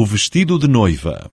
o vestido de noiva.